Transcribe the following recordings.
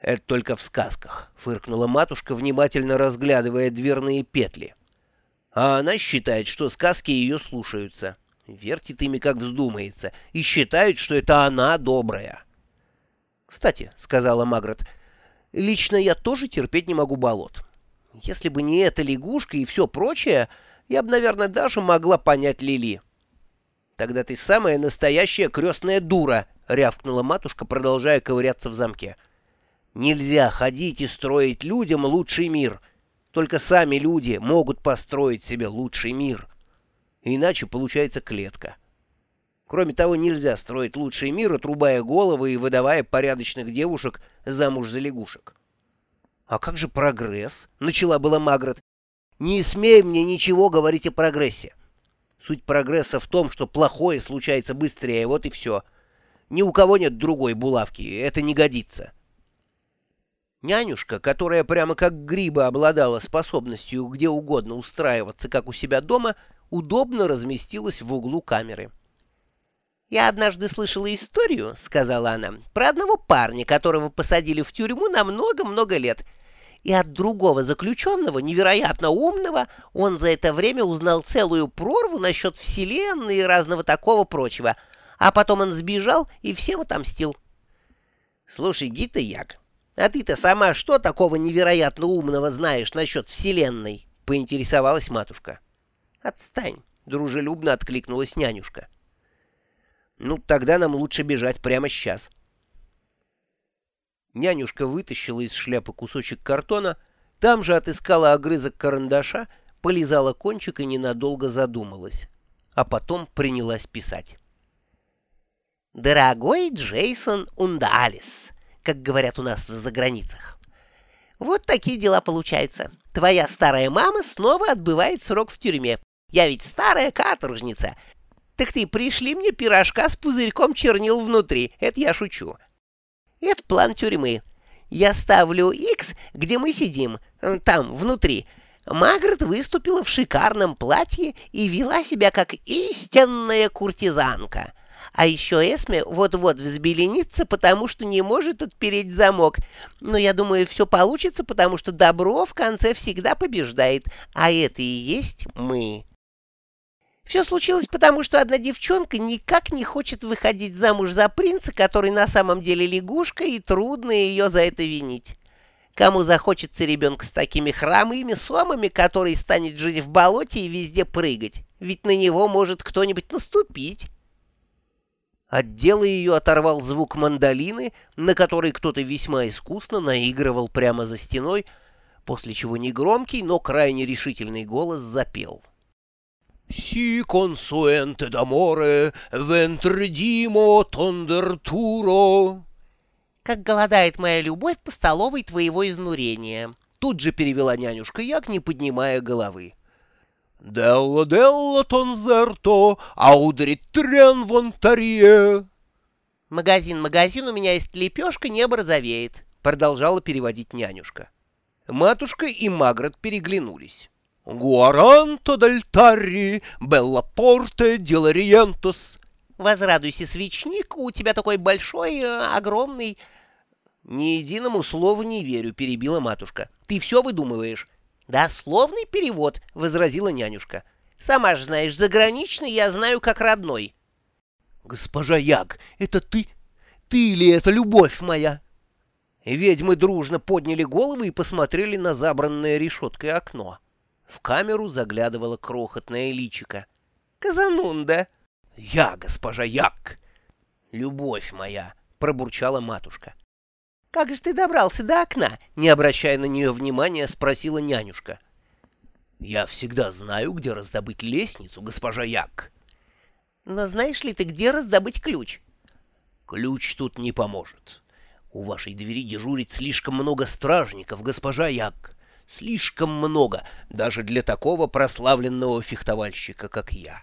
«Это только в сказках», — фыркнула матушка, внимательно разглядывая дверные петли. «А она считает, что сказки ее слушаются, вертит ими, как вздумается, и считает, что это она добрая». «Кстати», — сказала Магрот, — «лично я тоже терпеть не могу болот. Если бы не эта лягушка и все прочее, я бы, наверное, даже могла понять Лили». «Тогда ты самая настоящая крестная дура», — рявкнула матушка, продолжая ковыряться в замке. Нельзя ходить и строить людям лучший мир. Только сами люди могут построить себе лучший мир. Иначе получается клетка. Кроме того, нельзя строить лучший мир, отрубая головы и выдавая порядочных девушек замуж за лягушек. «А как же прогресс?» — начала была Магрот. «Не смей мне ничего говорить о прогрессе. Суть прогресса в том, что плохое случается быстрее, вот и все. Ни у кого нет другой булавки, это не годится». Нянюшка, которая прямо как гриба обладала способностью где угодно устраиваться, как у себя дома, удобно разместилась в углу камеры. «Я однажды слышала историю, — сказала она, — про одного парня, которого посадили в тюрьму на много-много лет. И от другого заключенного, невероятно умного, он за это время узнал целую прорву насчет Вселенной и разного такого прочего. А потом он сбежал и всем отомстил». «Слушай, Гита Як, «А ты-то сама что такого невероятно умного знаешь насчет Вселенной?» — поинтересовалась матушка. «Отстань!» — дружелюбно откликнулась нянюшка. «Ну, тогда нам лучше бежать прямо сейчас». Нянюшка вытащила из шляпы кусочек картона, там же отыскала огрызок карандаша, полизала кончик и ненадолго задумалась, а потом принялась писать. «Дорогой Джейсон Ундалис!» Как говорят у нас в заграницах. Вот такие дела получаются. Твоя старая мама снова отбывает срок в тюрьме. Я ведь старая каторжница. Так ты пришли мне пирожка с пузырьком чернил внутри. Это я шучу. Это план тюрьмы. Я ставлю X, где мы сидим, э, там, внутри. Магрот выступила в шикарном платье и вела себя как истинная куртизанка. А еще Эсме вот-вот взбеленится, потому что не может отпереть замок. Но я думаю, все получится, потому что добро в конце всегда побеждает, а это и есть мы. Все случилось потому, что одна девчонка никак не хочет выходить замуж за принца, который на самом деле лягушка, и трудно ее за это винить. Кому захочется ребенка с такими хромыми сомами, который станет жить в болоте и везде прыгать? Ведь на него может кто-нибудь наступить. От дела ее оторвал звук мандолины, на который кто-то весьма искусно наигрывал прямо за стеной, после чего негромкий, но крайне решительный голос запел. «Си консуэнте даморе вентрдимо тондертуро». «Как голодает моя любовь по столовой твоего изнурения», — тут же перевела нянюшка Як, не поднимая головы. «Делла, делла, тонзерто, аудрит трен вонтарье». «Магазин, магазин, у меня есть лепешка, небо розовеет», — продолжала переводить нянюшка. Матушка и Магрот переглянулись. «Гуаранто дель тарри, белла порте делариентос». «Возрадуйся, свечник, у тебя такой большой, э, огромный...» «Ни единому слову не верю», — перебила матушка. «Ты все выдумываешь. «Дословный перевод», — возразила нянюшка. «Сама же знаешь, заграничный я знаю как родной». «Госпожа Як, это ты? Ты или это любовь моя?» Ведьмы дружно подняли головы и посмотрели на забранное решеткой окно. В камеру заглядывала крохотная личика. «Казанунда!» «Я, госпожа Як!» «Любовь моя!» — пробурчала матушка. «Как же ты добрался до окна?» — не обращая на нее внимания, спросила нянюшка. «Я всегда знаю, где раздобыть лестницу, госпожа Як». «Но знаешь ли ты, где раздобыть ключ?» «Ключ тут не поможет. У вашей двери дежурит слишком много стражников, госпожа Як. Слишком много, даже для такого прославленного фехтовальщика, как я.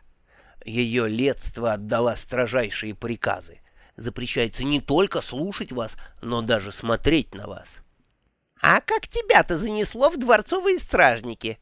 Ее летство отдала строжайшие приказы запрещается не только слушать вас, но даже смотреть на вас. — А как тебя-то занесло в дворцовые стражники?